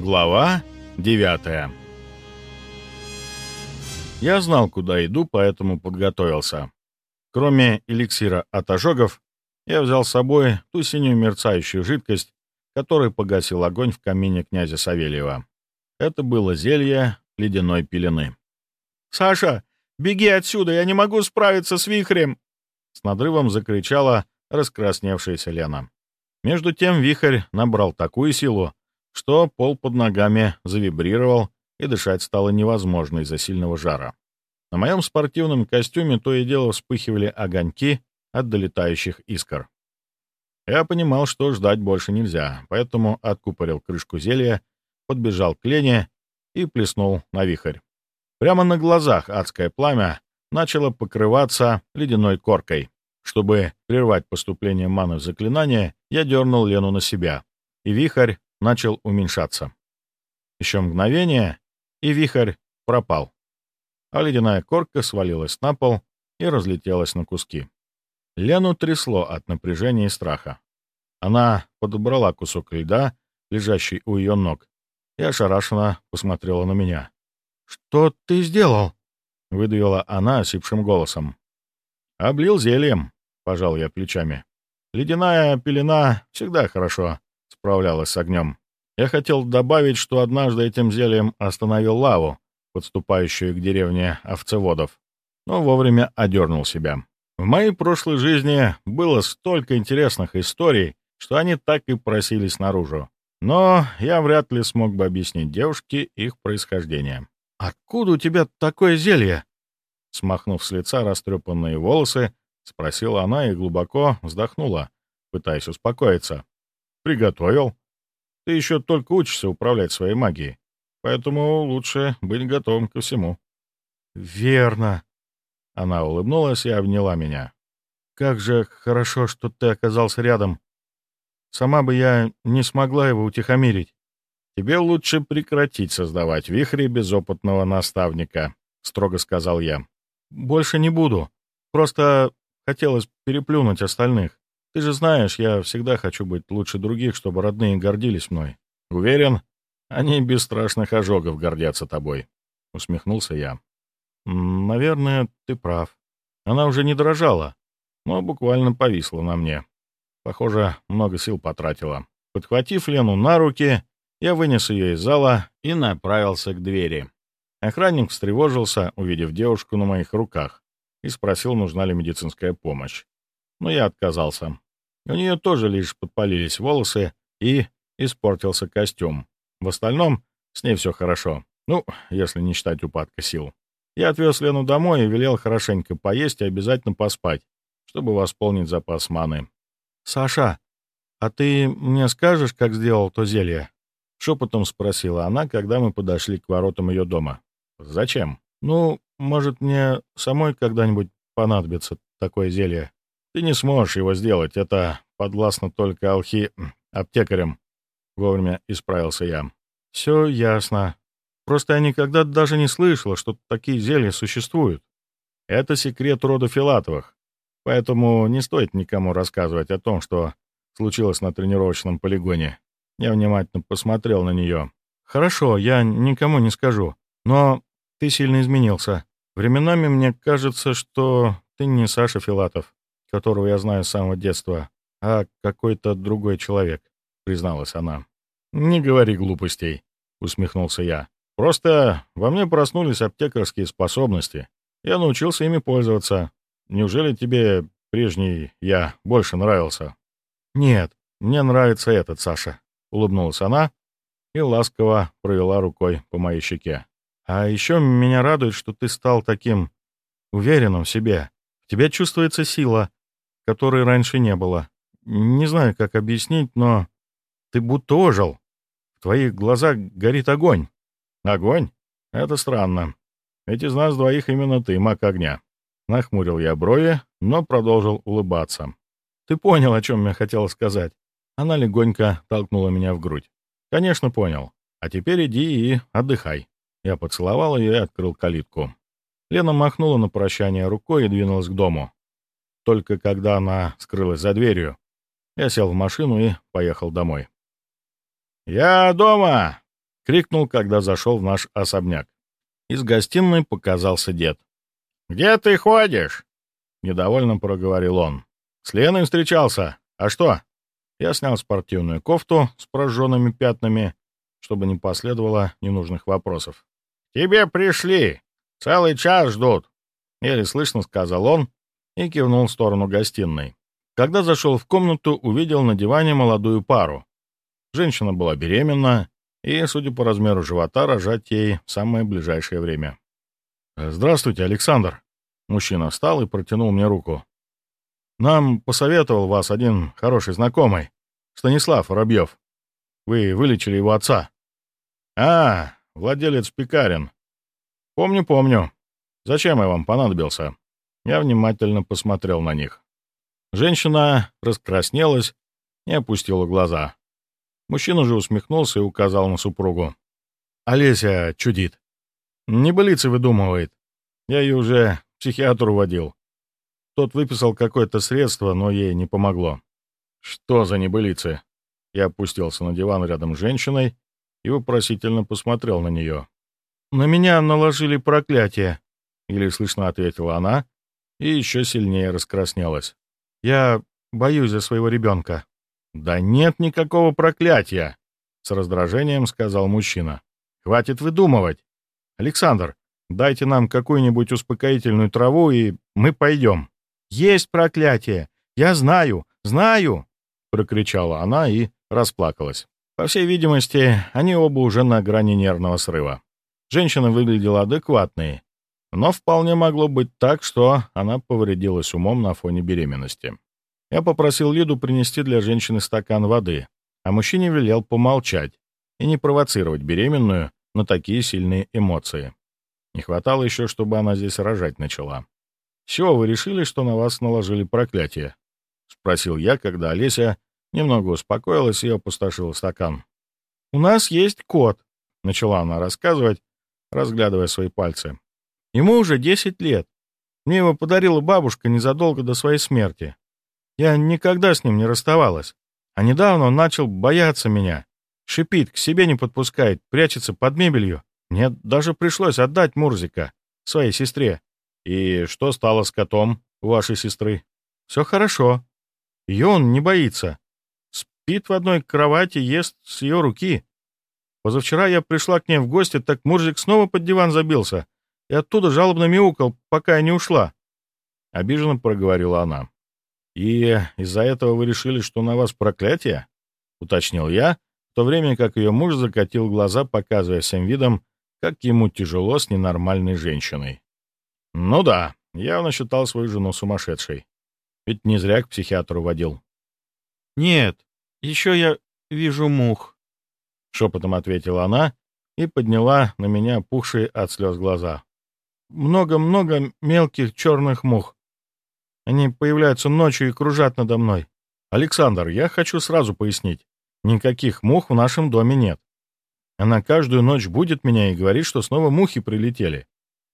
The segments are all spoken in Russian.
Глава 9 Я знал, куда иду, поэтому подготовился. Кроме эликсира от ожогов, я взял с собой ту синюю мерцающую жидкость, которой погасил огонь в камине князя Савельева. Это было зелье ледяной пелены. «Саша, беги отсюда, я не могу справиться с вихрем!» С надрывом закричала раскрасневшаяся Лена. Между тем вихрь набрал такую силу, что пол под ногами завибрировал, и дышать стало невозможно из-за сильного жара. На моем спортивном костюме то и дело вспыхивали огоньки от долетающих искр. Я понимал, что ждать больше нельзя, поэтому откупорил крышку зелья, подбежал к Лене и плеснул на вихрь. Прямо на глазах адское пламя начало покрываться ледяной коркой. Чтобы прервать поступление маны в заклинание, я дернул Лену на себя, и вихрь начал уменьшаться. Еще мгновение, и вихрь пропал, а ледяная корка свалилась на пол и разлетелась на куски. Лену трясло от напряжения и страха. Она подобрала кусок льда, лежащий у ее ног, и ошарашенно посмотрела на меня. «Что ты сделал?» — выдавила она осипшим голосом. «Облил зельем», пожал я плечами. Ледяная пелена всегда хорошо справлялась с огнем. Я хотел добавить, что однажды этим зельем остановил лаву, подступающую к деревне овцеводов, но вовремя одернул себя. В моей прошлой жизни было столько интересных историй, что они так и просились наружу. Но я вряд ли смог бы объяснить девушке их происхождение. «Откуда у тебя такое зелье?» Смахнув с лица растрепанные волосы, — спросила она и глубоко вздохнула, пытаясь успокоиться. «Приготовил. Ты еще только учишься управлять своей магией, поэтому лучше быть готовым ко всему». «Верно». Она улыбнулась и обняла меня. «Как же хорошо, что ты оказался рядом. Сама бы я не смогла его утихомирить». «Тебе лучше прекратить создавать вихри без опытного наставника», — строго сказал я. «Больше не буду. Просто Хотелось переплюнуть остальных. Ты же знаешь, я всегда хочу быть лучше других, чтобы родные гордились мной. Уверен, они без страшных ожогов гордятся тобой. Усмехнулся я. Наверное, ты прав. Она уже не дрожала, но буквально повисла на мне. Похоже, много сил потратила. Подхватив Лену на руки, я вынес ее из зала и направился к двери. Охранник встревожился, увидев девушку на моих руках и спросил, нужна ли медицинская помощь. Но я отказался. У нее тоже лишь подпалились волосы и испортился костюм. В остальном с ней все хорошо. Ну, если не считать упадка сил. Я отвез Лену домой и велел хорошенько поесть и обязательно поспать, чтобы восполнить запас маны. «Саша, а ты мне скажешь, как сделал то зелье?» Шепотом спросила она, когда мы подошли к воротам ее дома. «Зачем?» «Ну, может, мне самой когда-нибудь понадобится такое зелье. Ты не сможешь его сделать, это подвластно только алхи... аптекарям. Вовремя исправился я. Все ясно. Просто я никогда даже не слышала, что такие зелья существуют. Это секрет рода Филатовых, поэтому не стоит никому рассказывать о том, что случилось на тренировочном полигоне. Я внимательно посмотрел на нее. «Хорошо, я никому не скажу. Но ты сильно изменился. Временами мне кажется, что ты не Саша Филатов, которого я знаю с самого детства, а какой-то другой человек», — призналась она. «Не говори глупостей», — усмехнулся я. «Просто во мне проснулись аптекарские способности. Я научился ими пользоваться. Неужели тебе прежний я больше нравился?» «Нет, мне нравится этот, Саша», — улыбнулась она и ласково провела рукой по моей щеке. А еще меня радует, что ты стал таким уверенным в себе. В тебе чувствуется сила, которой раньше не было. Не знаю, как объяснить, но ты будто ожил. В твоих глазах горит огонь. Огонь? Это странно. Ведь из нас двоих именно ты, маг огня. Нахмурил я брови, но продолжил улыбаться. Ты понял, о чем я хотела сказать. Она легонько толкнула меня в грудь. Конечно, понял. А теперь иди и отдыхай. Я поцеловал ее и открыл калитку. Лена махнула на прощание рукой и двинулась к дому. Только когда она скрылась за дверью, я сел в машину и поехал домой. «Я дома!» крикнул, когда зашел в наш особняк. Из гостиной показался дед. «Где ты ходишь?» — недовольно проговорил он. «С Леной встречался. А что?» Я снял спортивную кофту с прожженными пятнами, чтобы не последовало ненужных вопросов. «Тебе пришли! Целый час ждут!» Еле слышно сказал он и кивнул в сторону гостиной. Когда зашел в комнату, увидел на диване молодую пару. Женщина была беременна, и, судя по размеру живота, рожать ей в самое ближайшее время. «Здравствуйте, Александр!» Мужчина встал и протянул мне руку. «Нам посоветовал вас один хороший знакомый, Станислав Воробьев. Вы вылечили его отца». «А, владелец пекарен. Помню, помню. Зачем я вам понадобился?» Я внимательно посмотрел на них. Женщина раскраснелась и опустила глаза. Мужчина же усмехнулся и указал на супругу. «Олеся чудит. Небылицы выдумывает. Я ее уже психиатру водил. Тот выписал какое-то средство, но ей не помогло. Что за небылицы?» Я опустился на диван рядом с женщиной и вопросительно посмотрел на нее. «На меня наложили проклятие», — еле слышно ответила она и еще сильнее раскраснелась. «Я боюсь за своего ребенка». «Да нет никакого проклятия!» — с раздражением сказал мужчина. «Хватит выдумывать! Александр, дайте нам какую-нибудь успокоительную траву, и мы пойдем». «Есть проклятие! Я знаю, знаю!» — прокричала она и расплакалась. По всей видимости, они оба уже на грани нервного срыва. Женщина выглядела адекватной, но вполне могло быть так, что она повредилась умом на фоне беременности. Я попросил Лиду принести для женщины стакан воды, а мужчине велел помолчать и не провоцировать беременную на такие сильные эмоции. Не хватало еще, чтобы она здесь рожать начала. «С чего вы решили, что на вас наложили проклятие?» — спросил я, когда Олеся немного успокоилась и опустошила стакан. «У нас есть кот», — начала она рассказывать, разглядывая свои пальцы. «Ему уже 10 лет. Мне его подарила бабушка незадолго до своей смерти. Я никогда с ним не расставалась. А недавно он начал бояться меня. Шипит, к себе не подпускает, прячется под мебелью. Мне даже пришлось отдать Мурзика, своей сестре. И что стало с котом вашей сестры? Все хорошо. Ее он не боится. Спит в одной кровати, ест с ее руки. Позавчера я пришла к ней в гости, так Мурзик снова под диван забился и оттуда жалобно мяукал, пока я не ушла. Обиженно проговорила она. «И из-за этого вы решили, что на вас проклятие?» — уточнил я, в то время как ее муж закатил глаза, показывая всем видом, как ему тяжело с ненормальной женщиной. «Ну да, явно считал свою жену сумасшедшей. Ведь не зря к психиатру водил». «Нет, еще я вижу мух», — шепотом ответила она и подняла на меня пухшие от слез глаза. «Много-много мелких черных мух. Они появляются ночью и кружат надо мной. Александр, я хочу сразу пояснить. Никаких мух в нашем доме нет. Она каждую ночь будет меня и говорит, что снова мухи прилетели.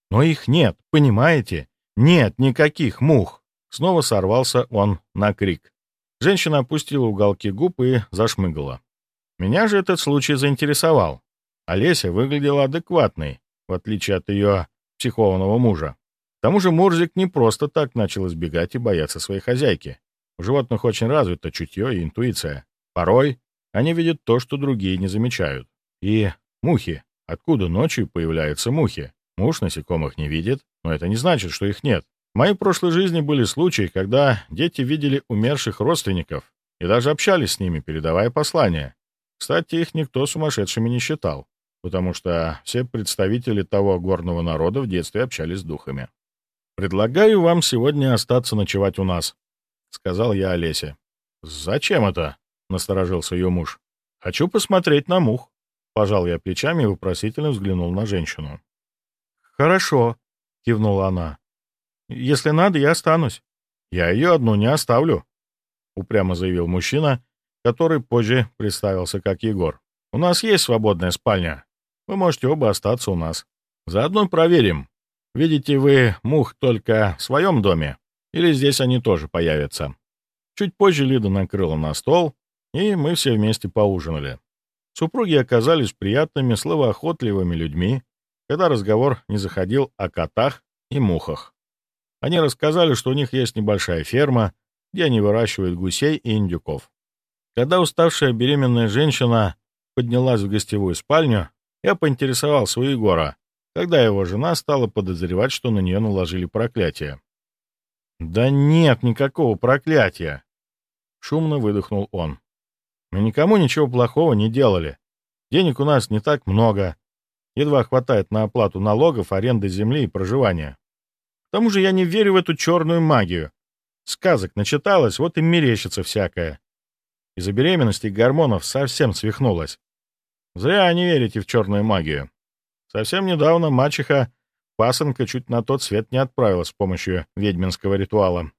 Но их нет, понимаете? Нет никаких мух. Снова сорвался он на крик. Женщина опустила уголки губ и зашмыгала. Меня же этот случай заинтересовал. Олеся выглядела адекватной, в отличие от ее психованного мужа тому же Мурзик не просто так начал избегать и бояться своей хозяйки. У животных очень развито чутье и интуиция. Порой они видят то, что другие не замечают. И мухи. Откуда ночью появляются мухи? Муж насекомых не видит, но это не значит, что их нет. В моей прошлой жизни были случаи, когда дети видели умерших родственников и даже общались с ними, передавая послания. Кстати, их никто сумасшедшими не считал, потому что все представители того горного народа в детстве общались с духами. «Предлагаю вам сегодня остаться ночевать у нас», — сказал я Олесе. «Зачем это?» — насторожился ее муж. «Хочу посмотреть на мух». Пожал я плечами и вопросительно взглянул на женщину. «Хорошо», — кивнула она. «Если надо, я останусь». «Я ее одну не оставлю», — упрямо заявил мужчина, который позже представился как Егор. «У нас есть свободная спальня. Вы можете оба остаться у нас. Заодно проверим, Видите вы мух только в своем доме, или здесь они тоже появятся? Чуть позже Лида накрыла на стол, и мы все вместе поужинали. Супруги оказались приятными, словоохотливыми людьми, когда разговор не заходил о котах и мухах. Они рассказали, что у них есть небольшая ферма, где они выращивают гусей и индюков. Когда уставшая беременная женщина поднялась в гостевую спальню, я поинтересовался у Егора, когда его жена стала подозревать, что на нее наложили проклятие. «Да нет никакого проклятия!» — шумно выдохнул он. «Мы никому ничего плохого не делали. Денег у нас не так много. Едва хватает на оплату налогов, аренды земли и проживания. К тому же я не верю в эту черную магию. Сказок начиталось, вот и мерещится всякое. Из-за беременности гормонов совсем свихнулась. Зря не верите в черную магию. Совсем недавно мачеха пасынка чуть на тот свет не отправилась с помощью ведьминского ритуала.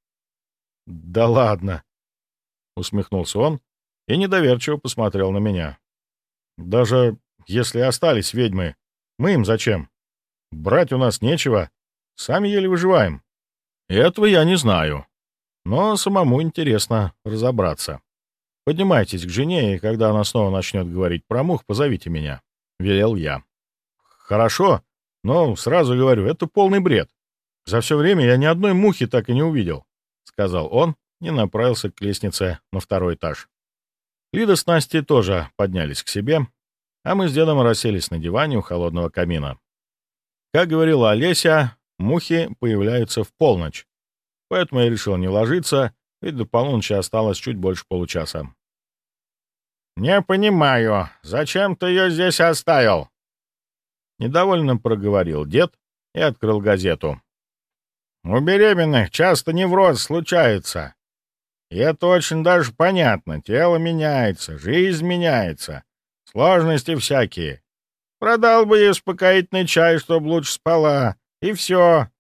«Да ладно!» — усмехнулся он и недоверчиво посмотрел на меня. «Даже если остались ведьмы, мы им зачем? Брать у нас нечего, сами еле выживаем. Этого я не знаю, но самому интересно разобраться. Поднимайтесь к жене, и когда она снова начнет говорить про мух, позовите меня», — велел я. «Хорошо, но сразу говорю, это полный бред. За все время я ни одной мухи так и не увидел», — сказал он и направился к лестнице на второй этаж. Лида с Настей тоже поднялись к себе, а мы с дедом расселись на диване у холодного камина. Как говорила Олеся, мухи появляются в полночь, поэтому я решил не ложиться, ведь до полуночи осталось чуть больше получаса. «Не понимаю, зачем ты ее здесь оставил?» Недовольно проговорил дед и открыл газету. «У беременных часто невроз случается. И это очень даже понятно. Тело меняется, жизнь меняется, сложности всякие. Продал бы ей успокоительный чай, чтобы лучше спала, и все».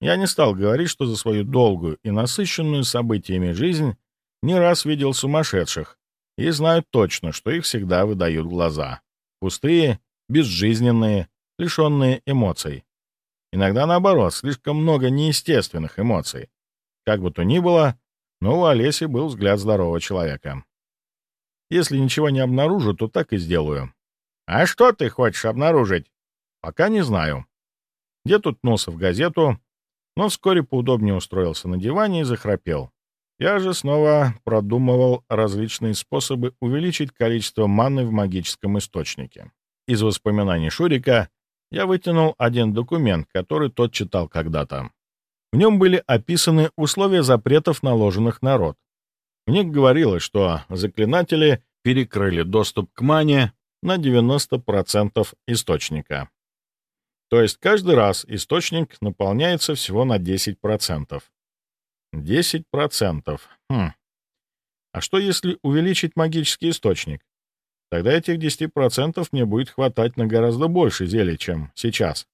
Я не стал говорить, что за свою долгую и насыщенную событиями жизнь не раз видел сумасшедших, и знают точно, что их всегда выдают глаза. Пустые, безжизненные, лишенные эмоций. Иногда наоборот, слишком много неестественных эмоций. Как бы то ни было, но у Олеси был взгляд здорового человека. Если ничего не обнаружу, то так и сделаю. «А что ты хочешь обнаружить?» «Пока не знаю». Дед уткнулся в газету, но вскоре поудобнее устроился на диване и захрапел. Я же снова продумывал различные способы увеличить количество маны в магическом источнике. Из воспоминаний Шурика я вытянул один документ, который тот читал когда-то. В нем были описаны условия запретов, наложенных на род. В них говорилось, что заклинатели перекрыли доступ к мане на 90% источника. То есть каждый раз источник наполняется всего на 10%. 10%. Хм. А что, если увеличить магический источник? Тогда этих 10% мне будет хватать на гораздо больше зелий, чем сейчас.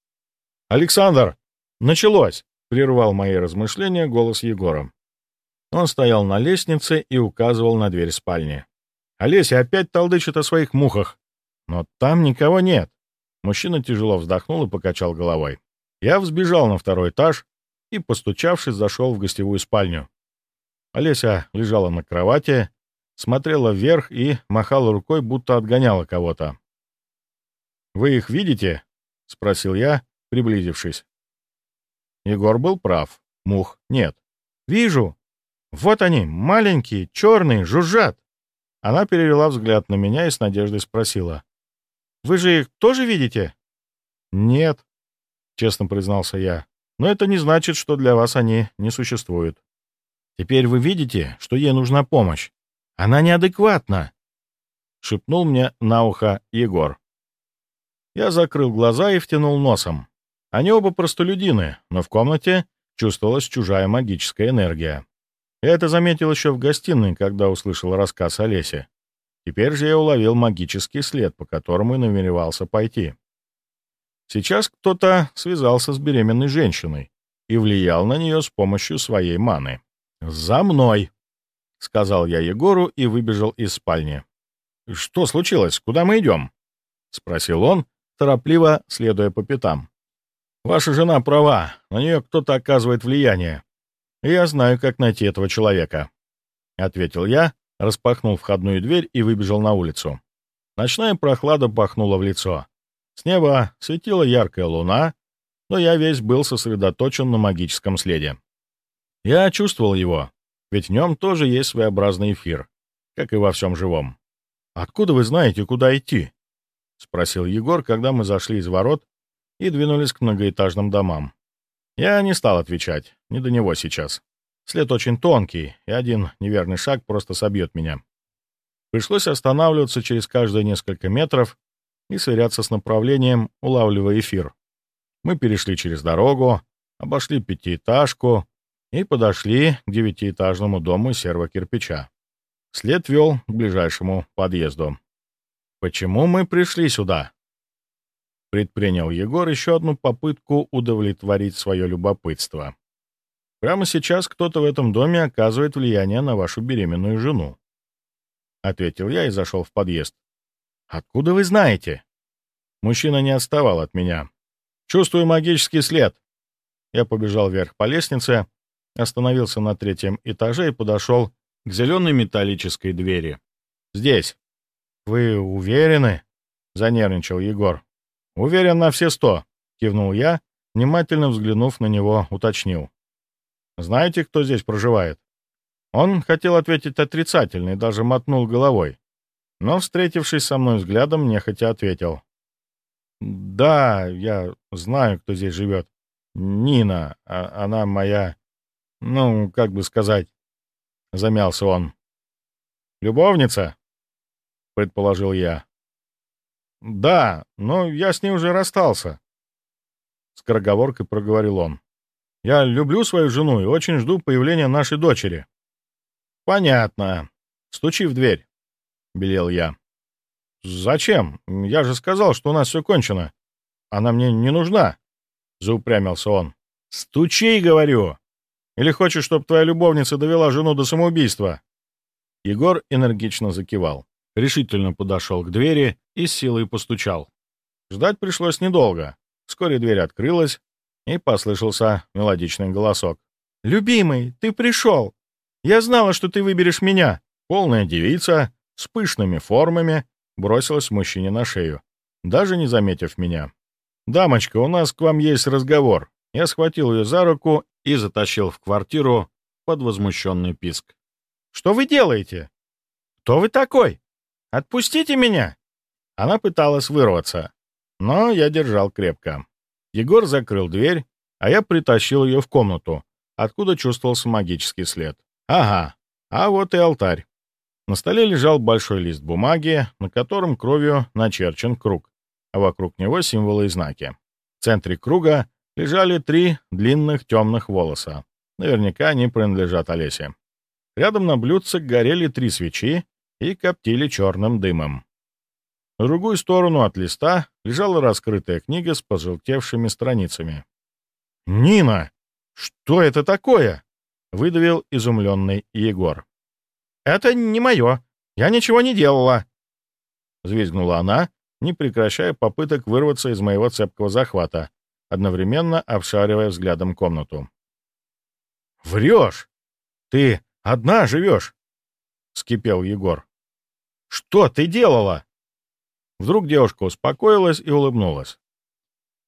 «Александр! Началось!» — прервал мои размышления голос Егора. Он стоял на лестнице и указывал на дверь спальни. «Олеся опять толдычит о своих мухах. Но там никого нет». Мужчина тяжело вздохнул и покачал головой. Я взбежал на второй этаж, и, постучавшись, зашел в гостевую спальню. Олеся лежала на кровати, смотрела вверх и махала рукой, будто отгоняла кого-то. «Вы их видите?» — спросил я, приблизившись. Егор был прав. Мух нет. «Вижу. Вот они, маленькие, черные, жужжат». Она перевела взгляд на меня и с надеждой спросила. «Вы же их тоже видите?» «Нет», — честно признался я. Но это не значит, что для вас они не существуют. Теперь вы видите, что ей нужна помощь. Она неадекватна!» — шепнул мне на ухо Егор. Я закрыл глаза и втянул носом. Они оба простолюдины, но в комнате чувствовалась чужая магическая энергия. Я это заметил еще в гостиной, когда услышал рассказ о лесе. Теперь же я уловил магический след, по которому и намеревался пойти. Сейчас кто-то связался с беременной женщиной и влиял на нее с помощью своей маны. «За мной!» — сказал я Егору и выбежал из спальни. «Что случилось? Куда мы идем?» — спросил он, торопливо следуя по пятам. «Ваша жена права, на нее кто-то оказывает влияние. Я знаю, как найти этого человека», — ответил я, распахнул входную дверь и выбежал на улицу. Ночная прохлада пахнула в лицо. С неба светила яркая луна, но я весь был сосредоточен на магическом следе. Я чувствовал его, ведь в нем тоже есть своеобразный эфир, как и во всем живом. «Откуда вы знаете, куда идти?» — спросил Егор, когда мы зашли из ворот и двинулись к многоэтажным домам. Я не стал отвечать, не до него сейчас. След очень тонкий, и один неверный шаг просто собьет меня. Пришлось останавливаться через каждые несколько метров и сверяться с направлением, улавливая эфир. Мы перешли через дорогу, обошли пятиэтажку и подошли к девятиэтажному дому серого кирпича. След вел к ближайшему подъезду. «Почему мы пришли сюда?» Предпринял Егор еще одну попытку удовлетворить свое любопытство. «Прямо сейчас кто-то в этом доме оказывает влияние на вашу беременную жену», — ответил я и зашел в подъезд. «Откуда вы знаете?» Мужчина не отставал от меня. «Чувствую магический след». Я побежал вверх по лестнице, остановился на третьем этаже и подошел к зеленой металлической двери. «Здесь». «Вы уверены?» — занервничал Егор. «Уверен на все сто», — кивнул я, внимательно взглянув на него, уточнил. «Знаете, кто здесь проживает?» Он хотел ответить отрицательно и даже мотнул головой, но, встретившись со мной взглядом, нехотя ответил. «Да, я знаю, кто здесь живет. Нина, а она моя... Ну, как бы сказать...» — замялся он. «Любовница?» — предположил я. «Да, но я с ней уже расстался», — скороговоркой проговорил он. «Я люблю свою жену и очень жду появления нашей дочери». «Понятно. Стучи в дверь», — белел я. «Зачем? Я же сказал, что у нас все кончено. Она мне не нужна», — заупрямился он. «Стучи, говорю! Или хочешь, чтобы твоя любовница довела жену до самоубийства?» Егор энергично закивал, решительно подошел к двери и с силой постучал. Ждать пришлось недолго. Вскоре дверь открылась, и послышался мелодичный голосок. «Любимый, ты пришел! Я знала, что ты выберешь меня!» Полная девица с пышными формами бросилась мужчине на шею, даже не заметив меня. «Дамочка, у нас к вам есть разговор». Я схватил ее за руку и затащил в квартиру под возмущенный писк. «Что вы делаете? Кто вы такой? Отпустите меня!» Она пыталась вырваться, но я держал крепко. Егор закрыл дверь, а я притащил ее в комнату, откуда чувствовался магический след. Ага, а вот и алтарь. На столе лежал большой лист бумаги, на котором кровью начерчен круг, а вокруг него символы и знаки. В центре круга лежали три длинных темных волоса. Наверняка они принадлежат Олесе. Рядом на блюдце горели три свечи и коптили черным дымом. На другую сторону от листа лежала раскрытая книга с пожелтевшими страницами. «Нина! Что это такое?» — выдавил изумленный Егор. «Это не мое. Я ничего не делала!» — взвизгнула она, не прекращая попыток вырваться из моего цепкого захвата, одновременно обшаривая взглядом комнату. «Врешь! Ты одна живешь!» — скипел Егор. «Что ты делала?» Вдруг девушка успокоилась и улыбнулась.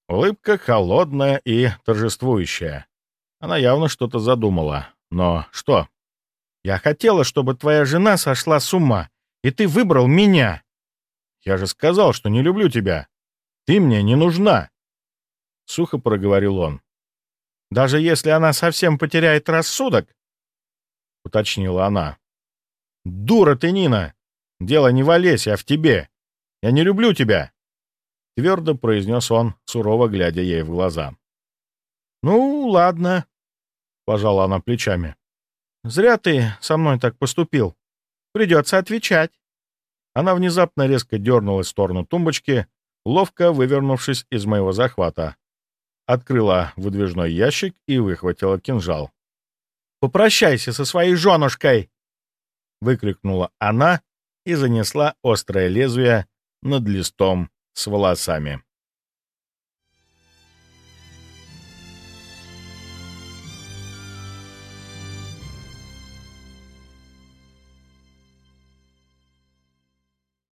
Улыбка холодная и торжествующая. Она явно что-то задумала. Но что? «Я хотела, чтобы твоя жена сошла с ума, и ты выбрал меня!» «Я же сказал, что не люблю тебя. Ты мне не нужна!» Сухо проговорил он. «Даже если она совсем потеряет рассудок?» Уточнила она. «Дура ты, Нина! Дело не в Олесе, а в тебе. Я не люблю тебя!» Твердо произнес он, сурово глядя ей в глаза. «Ну, ладно», — пожала она плечами. «Зря ты со мной так поступил. Придется отвечать». Она внезапно резко дернулась в сторону тумбочки, ловко вывернувшись из моего захвата. Открыла выдвижной ящик и выхватила кинжал. «Попрощайся со своей женушкой!» — выкрикнула она и занесла острое лезвие над листом с волосами.